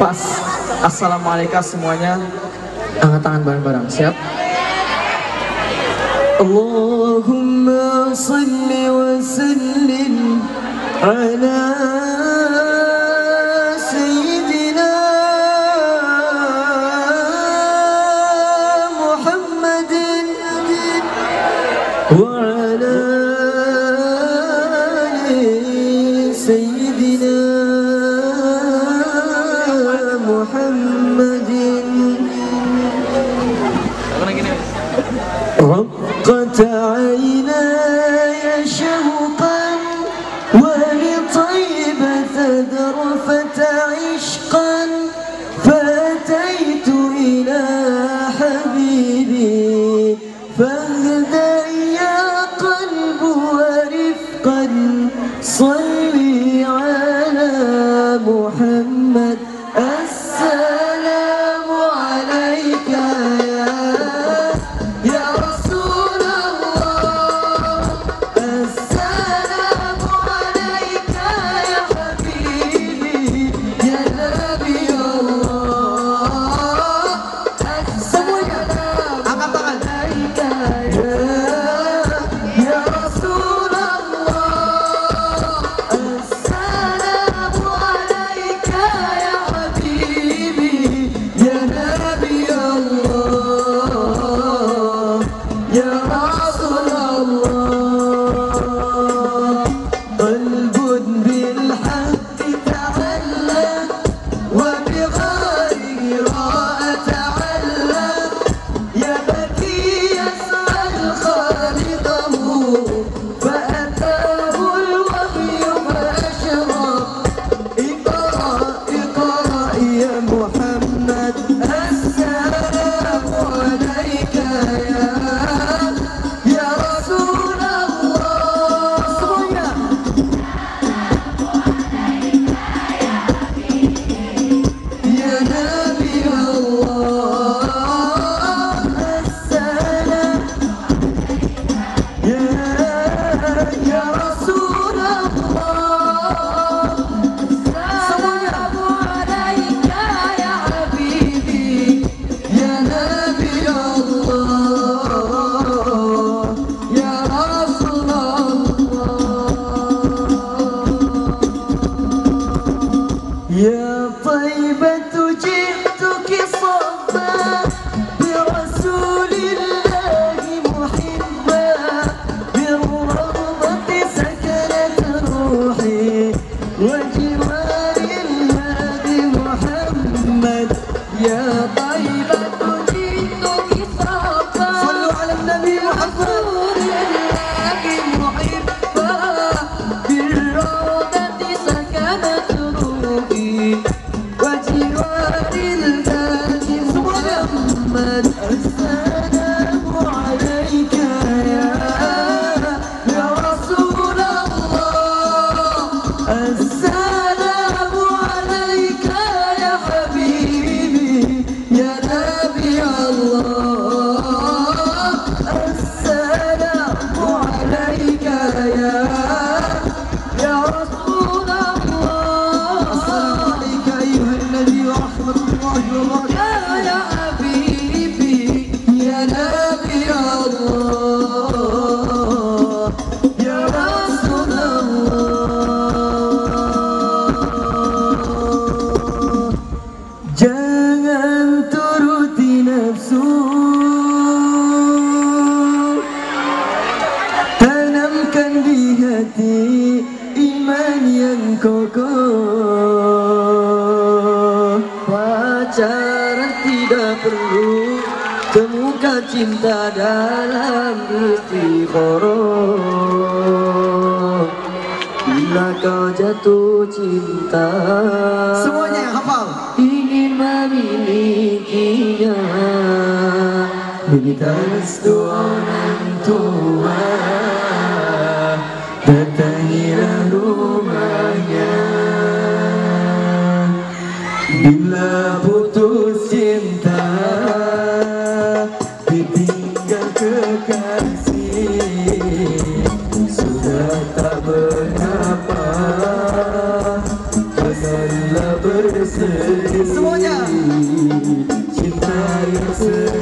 pas. Assalamualaikum semuanya. Angkat tangan bareng-bareng. Siap? Allahumma salli wa sallim ala فعيناي شوقا ولطيبة ذرفة عشقا فأتيت إلى حبيبي فاهدى يا قلب ورفقا صلي طيبة تجيء hati iman yang kokoh. Pacaran tidak perlu Temukan cinta dalam istiqoroh Bila kau jatuh cinta Semuanya hafal. Ingin memilikinya. Bintang doa nantuh 死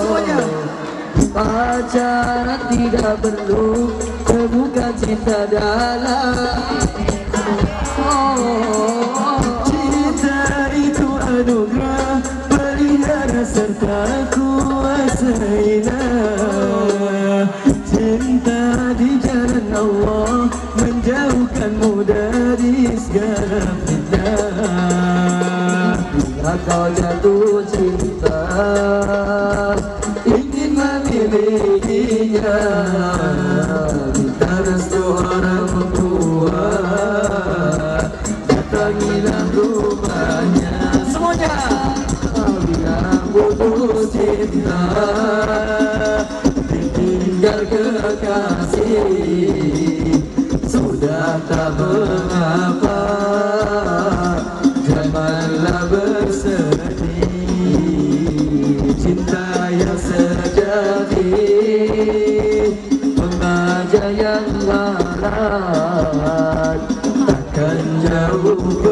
semuanya. Pacaran tidak perlu Temukan cinta dalam. Oh, Cinta itu anugerah Pelihara serta kuasailah Cinta di jalan Allah Menjauhkanmu dari segala fitnah Bila kau jatuh cinta Ingin memilikinya Minta restu orang tua Datangilah rumahnya. Semuanya. Bila putus cinta Ditinggal kekasih. Sudah tak mengapa Takkan jauh